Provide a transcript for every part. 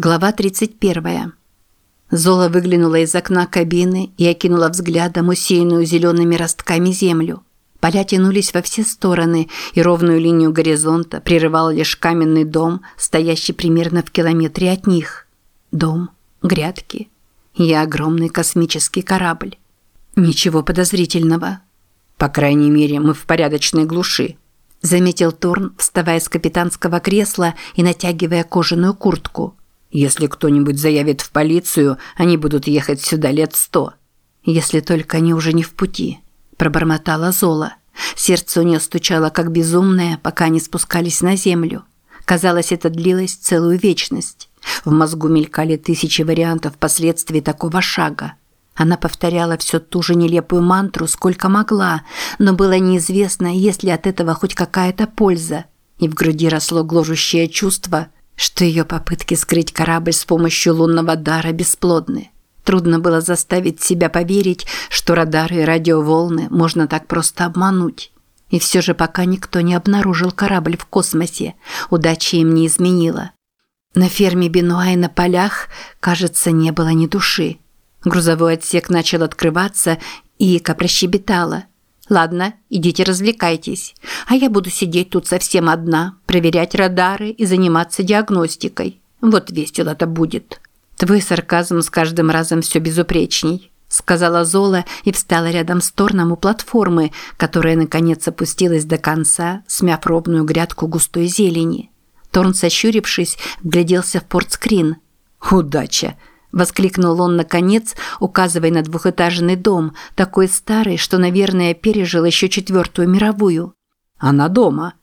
Глава 31. Зола выглянула из окна кабины и окинула взглядом усеянную зелеными ростками землю. Поля тянулись во все стороны, и ровную линию горизонта прерывал лишь каменный дом, стоящий примерно в километре от них. Дом, грядки и огромный космический корабль. Ничего подозрительного. По крайней мере, мы в порядочной глуши, заметил Торн, вставая с капитанского кресла и натягивая кожаную куртку. Если кто-нибудь заявит в полицию, они будут ехать сюда лет сто. Если только они уже не в пути, пробормотала Зола. Сердце у нее стучало как безумное, пока они спускались на землю. Казалось, это длилось целую вечность. В мозгу мелькали тысячи вариантов последствий такого шага. Она повторяла все ту же нелепую мантру, сколько могла, но было неизвестно, есть ли от этого хоть какая-то польза. И в груди росло гложущее чувство – что ее попытки скрыть корабль с помощью лунного дара бесплодны. Трудно было заставить себя поверить, что радары и радиоволны можно так просто обмануть. И все же пока никто не обнаружил корабль в космосе, удача им не изменила. На ферме Бенуа и на полях, кажется, не было ни души. Грузовой отсек начал открываться, и Ика прощебетала – Ладно, идите развлекайтесь. А я буду сидеть тут совсем одна, проверять радары и заниматься диагностикой. Вот весело это будет. Твой сарказм с каждым разом все безупречней, сказала Зола и встала рядом с Торном у платформы, которая наконец опустилась до конца, смяв ровную грядку густой зелени. Торн, сощурившись, вгляделся в портскрин. «Удача!» Воскликнул он наконец, указывая на двухэтажный дом, такой старый, что, наверное, пережил еще четвертую мировую. «Она дома».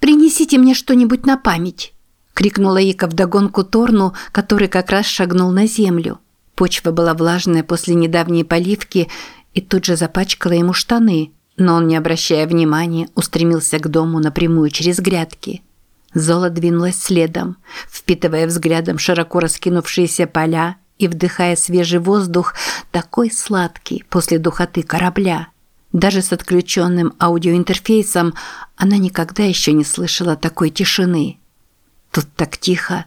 «Принесите мне что-нибудь на память!» – крикнула Ика вдогонку Торну, который как раз шагнул на землю. Почва была влажная после недавней поливки и тут же запачкала ему штаны, но он, не обращая внимания, устремился к дому напрямую через грядки. Зола двинулась следом, впитывая взглядом широко раскинувшиеся поля и вдыхая свежий воздух, такой сладкий после духоты корабля. Даже с отключенным аудиоинтерфейсом она никогда еще не слышала такой тишины. Тут так тихо.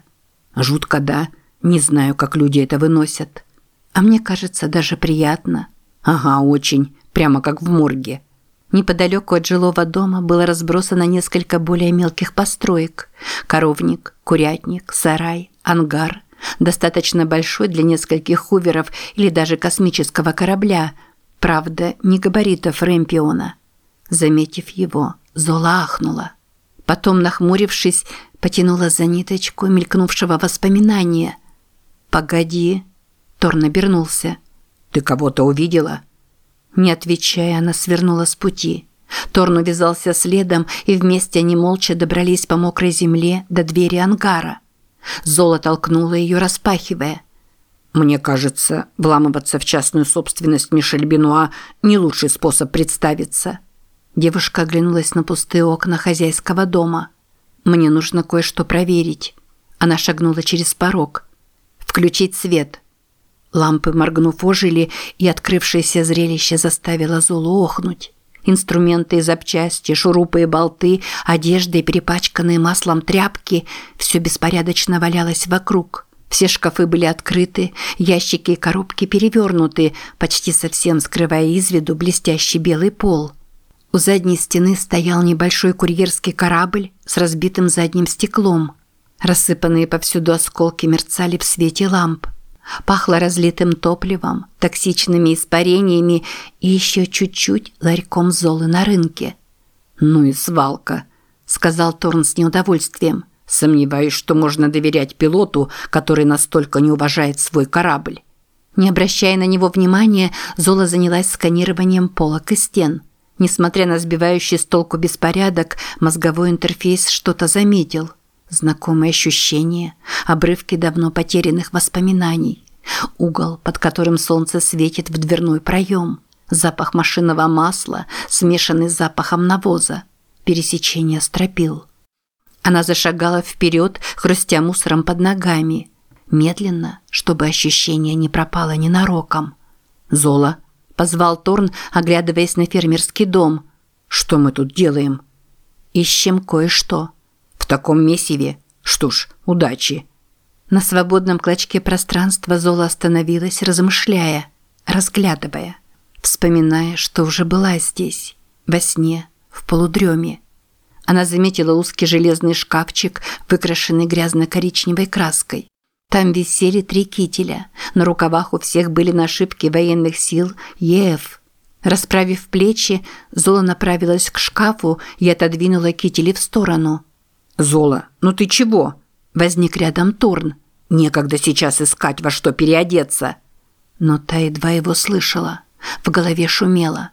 Жутко, да? Не знаю, как люди это выносят. А мне кажется, даже приятно. Ага, очень. Прямо как в морге. Неподалеку от жилого дома было разбросано несколько более мелких построек. Коровник, курятник, сарай, ангар – достаточно большой для нескольких хуверов или даже космического корабля, правда, не габаритов Рэмпиона. Заметив его, Зола ахнула. Потом, нахмурившись, потянула за ниточку мелькнувшего воспоминания. «Погоди!» Торн обернулся. «Ты кого-то увидела?» Не отвечая, она свернула с пути. Торн увязался следом, и вместе они молча добрались по мокрой земле до двери ангара. Зола толкнула ее, распахивая. «Мне кажется, вламываться в частную собственность Мишель Бенуа – не лучший способ представиться». Девушка оглянулась на пустые окна хозяйского дома. «Мне нужно кое-что проверить». Она шагнула через порог. «Включить свет». Лампы, моргнув, ожили, и открывшееся зрелище заставило Золу охнуть. Инструменты и запчасти, шурупы и болты, одежда и перепачканные маслом тряпки – все беспорядочно валялось вокруг. Все шкафы были открыты, ящики и коробки перевернуты, почти совсем скрывая из виду блестящий белый пол. У задней стены стоял небольшой курьерский корабль с разбитым задним стеклом. Рассыпанные повсюду осколки мерцали в свете ламп. Пахло разлитым топливом, токсичными испарениями и еще чуть-чуть ларьком золы на рынке. «Ну и свалка», – сказал Торн с неудовольствием. «Сомневаюсь, что можно доверять пилоту, который настолько не уважает свой корабль». Не обращая на него внимания, Зола занялась сканированием полок и стен. Несмотря на сбивающий с толку беспорядок, мозговой интерфейс что-то заметил – Знакомые ощущения, обрывки давно потерянных воспоминаний. Угол, под которым солнце светит в дверной проем. Запах машинного масла, смешанный с запахом навоза. Пересечение стропил. Она зашагала вперед, хрустя мусором под ногами. Медленно, чтобы ощущение не пропало ненароком. «Зола!» – позвал Торн, оглядываясь на фермерский дом. «Что мы тут делаем?» «Ищем кое-что», таком месиве? Что ж, удачи. На свободном клочке пространства Зола остановилась, размышляя, разглядывая, вспоминая, что уже была здесь, во сне, в полудреме. Она заметила узкий железный шкафчик, выкрашенный грязно-коричневой краской. Там висели три кителя. На рукавах у всех были нашивки военных сил ЕФ. Расправив плечи, Зола направилась к шкафу и отодвинула кители в сторону. «Зола, ну ты чего?» Возник рядом Торн. «Некогда сейчас искать, во что переодеться». Но та едва его слышала. В голове шумело.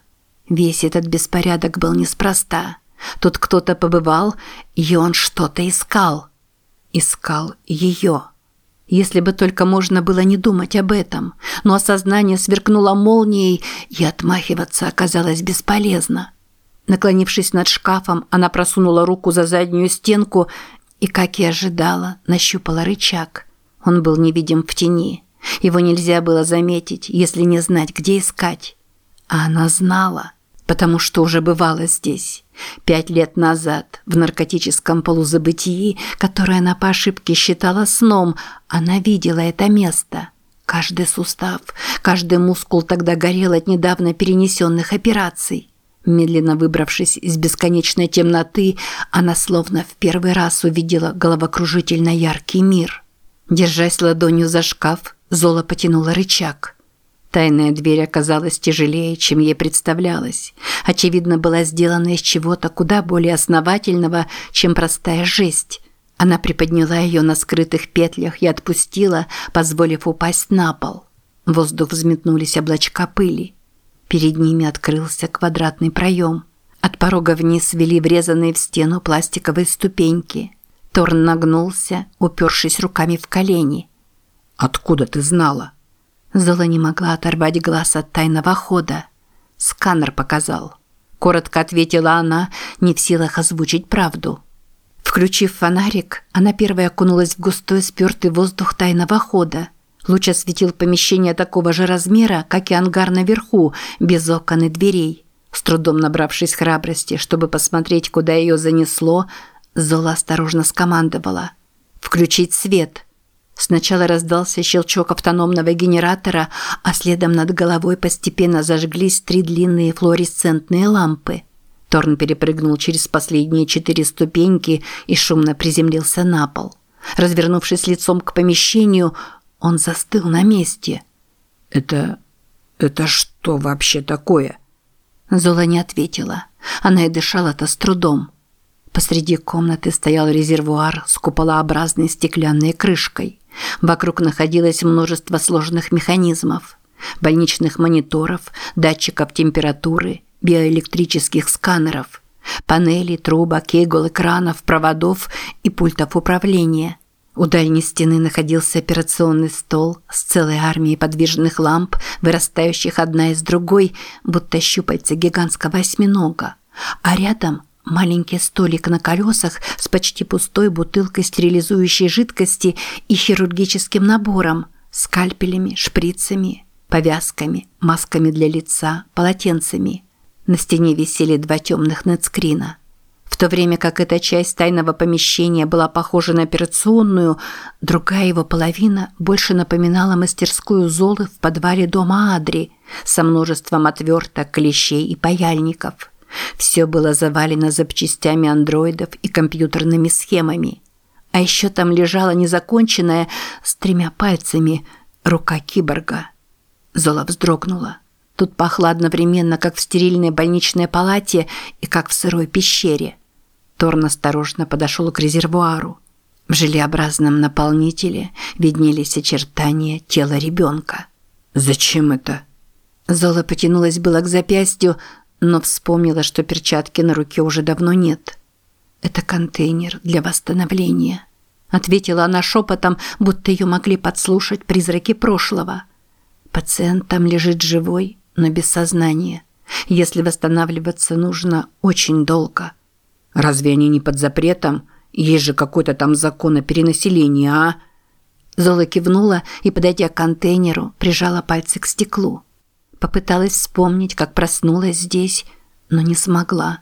Весь этот беспорядок был неспроста. Тут кто-то побывал, и он что-то искал. Искал ее. Если бы только можно было не думать об этом, но осознание сверкнуло молнией, и отмахиваться оказалось бесполезно. Наклонившись над шкафом, она просунула руку за заднюю стенку и, как и ожидала, нащупала рычаг. Он был невидим в тени. Его нельзя было заметить, если не знать, где искать. А она знала потому что уже бывала здесь. Пять лет назад, в наркотическом полузабытии, которое она по ошибке считала сном, она видела это место. Каждый сустав, каждый мускул тогда горел от недавно перенесенных операций. Медленно выбравшись из бесконечной темноты, она словно в первый раз увидела головокружительно яркий мир. Держась ладонью за шкаф, Зола потянула рычаг – Тайная дверь оказалась тяжелее, чем ей представлялось. Очевидно, была сделана из чего-то куда более основательного, чем простая жесть. Она приподняла ее на скрытых петлях и отпустила, позволив упасть на пол. В воздух взметнулись облачка пыли. Перед ними открылся квадратный проем. От порога вниз вели врезанные в стену пластиковые ступеньки. Торн нагнулся, упершись руками в колени. «Откуда ты знала?» Зола не могла оторвать глаз от тайного хода. Сканер показал. Коротко ответила она, не в силах озвучить правду. Включив фонарик, она первая окунулась в густой спёртый воздух тайного хода. Луч осветил помещение такого же размера, как и ангар наверху, без окон и дверей. С трудом набравшись храбрости, чтобы посмотреть, куда ее занесло, Зола осторожно скомандовала. «Включить свет!» Сначала раздался щелчок автономного генератора, а следом над головой постепенно зажглись три длинные флуоресцентные лампы. Торн перепрыгнул через последние четыре ступеньки и шумно приземлился на пол. Развернувшись лицом к помещению, он застыл на месте. «Это... это что вообще такое?» Зола не ответила. Она и дышала-то с трудом. Посреди комнаты стоял резервуар с куполообразной стеклянной крышкой. Вокруг находилось множество сложных механизмов, больничных мониторов, датчиков температуры, биоэлектрических сканеров, панелей, трубок, игл, экранов, проводов и пультов управления. У дальней стены находился операционный стол с целой армией подвижных ламп, вырастающих одна из другой, будто щупальца гигантского осьминога. А рядом Маленький столик на колесах с почти пустой бутылкой стерилизующей жидкости и хирургическим набором, скальпелями, шприцами, повязками, масками для лица, полотенцами. На стене висели два темных нетскрина. В то время как эта часть тайного помещения была похожа на операционную, другая его половина больше напоминала мастерскую Золы в подвале дома Адри со множеством отверток, клещей и паяльников – все было завалено запчастями андроидов и компьютерными схемами. А еще там лежала незаконченная с тремя пальцами рука киборга. Зола вздрогнула. Тут пахло одновременно, как в стерильной больничной палате и как в сырой пещере. Торн осторожно подошел к резервуару. В желеобразном наполнителе виднелись очертания тела ребенка. «Зачем это?» Зола потянулась было к запястью, но вспомнила, что перчатки на руке уже давно нет. «Это контейнер для восстановления», – ответила она шепотом, будто ее могли подслушать призраки прошлого. «Пациент там лежит живой, но без сознания. Если восстанавливаться нужно очень долго». «Разве они не под запретом? Есть же какой-то там закон о перенаселении, а?» Зола кивнула и, подойдя к контейнеру, прижала пальцы к стеклу. Попыталась вспомнить, как проснулась здесь, но не смогла.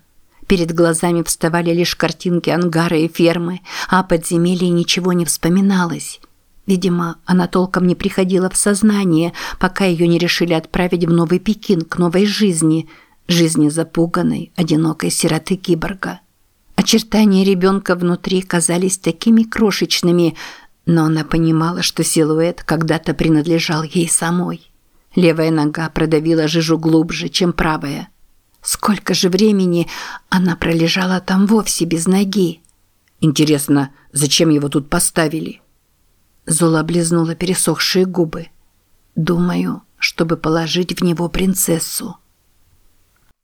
Перед глазами вставали лишь картинки ангара и фермы, а о подземелье ничего не вспоминалось. Видимо, она толком не приходила в сознание, пока ее не решили отправить в Новый Пекин к новой жизни, жизни запуганной, одинокой сироты киборга. Очертания ребенка внутри казались такими крошечными, но она понимала, что силуэт когда-то принадлежал ей самой. Левая нога продавила жижу глубже, чем правая. Сколько же времени она пролежала там вовсе без ноги? Интересно, зачем его тут поставили? Зола облизнула пересохшие губы. Думаю, чтобы положить в него принцессу.